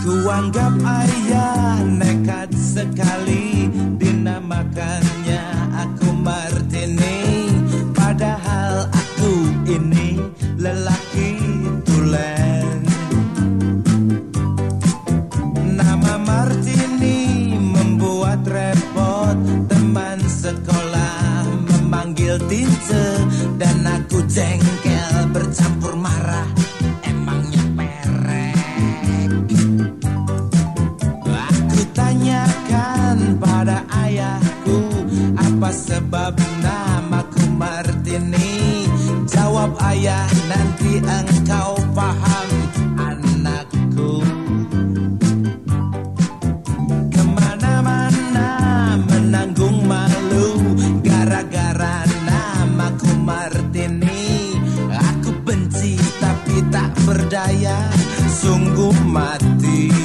Kuanggap ayah nekat sekali dinamakannya aku Martini. Padahal aku ini lelaki tulen. Nama Martini sebab namaku Martini. Jawab ayah nanti engkau paham anakku. Ke mana-mana menanggung malu Gara-gara namaku Martini. Aku benci tapi tak berdaya Sungguh mati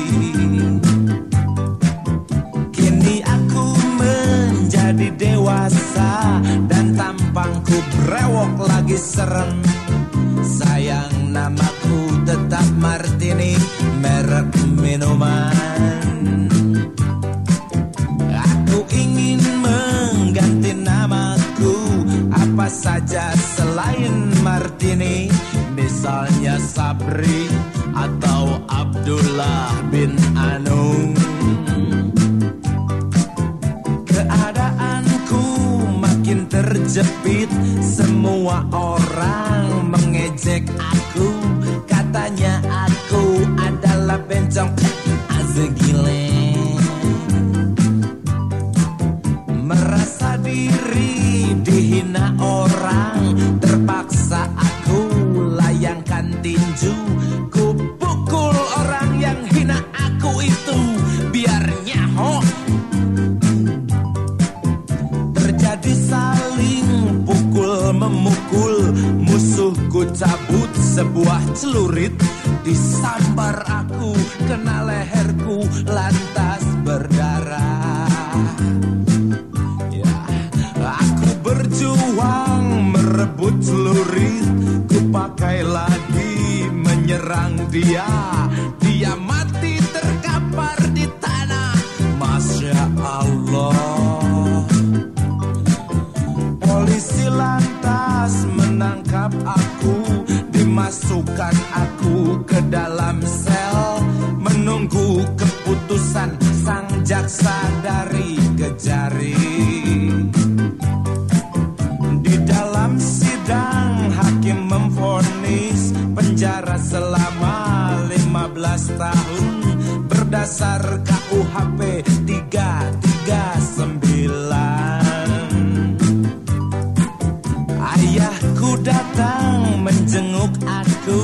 tampangku brewok lagi serem. Sayang namaku tetap Martini Merek minuman. Aku ingin mengganti namaku Apa saja selain Martini? Misalnya Sabri atau Abdullah bin Anung Diri dihina orang. Terpaksa aku layangkan tinju Ku pukul orang yang hina aku itu. Biar nyaho Terjadi saling pukul memukul. Musuhku cabut sebuah celurit. Disambar aku kena leherku lantas dia. Dia mati terkapar di tanah. Masya Allah. Polisi lantas menangkap aku. Dimasukkan aku ke dalam sel. Menunggu keputusan sang jaksa dari selama 15 tahun Berdasar KUHP 339 Ayahku datang menjenguk aku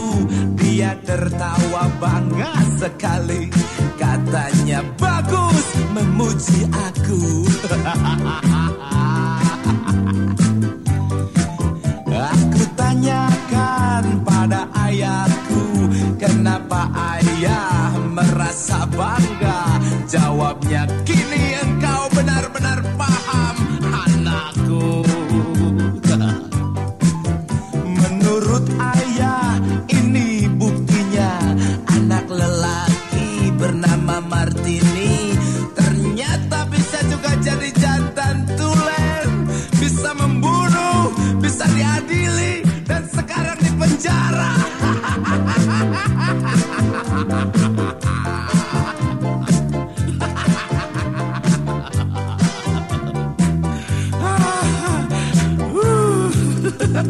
Dia tertawa bangga sekali. Katanya bagus memuji aku up.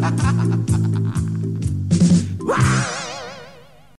ha ha ha ha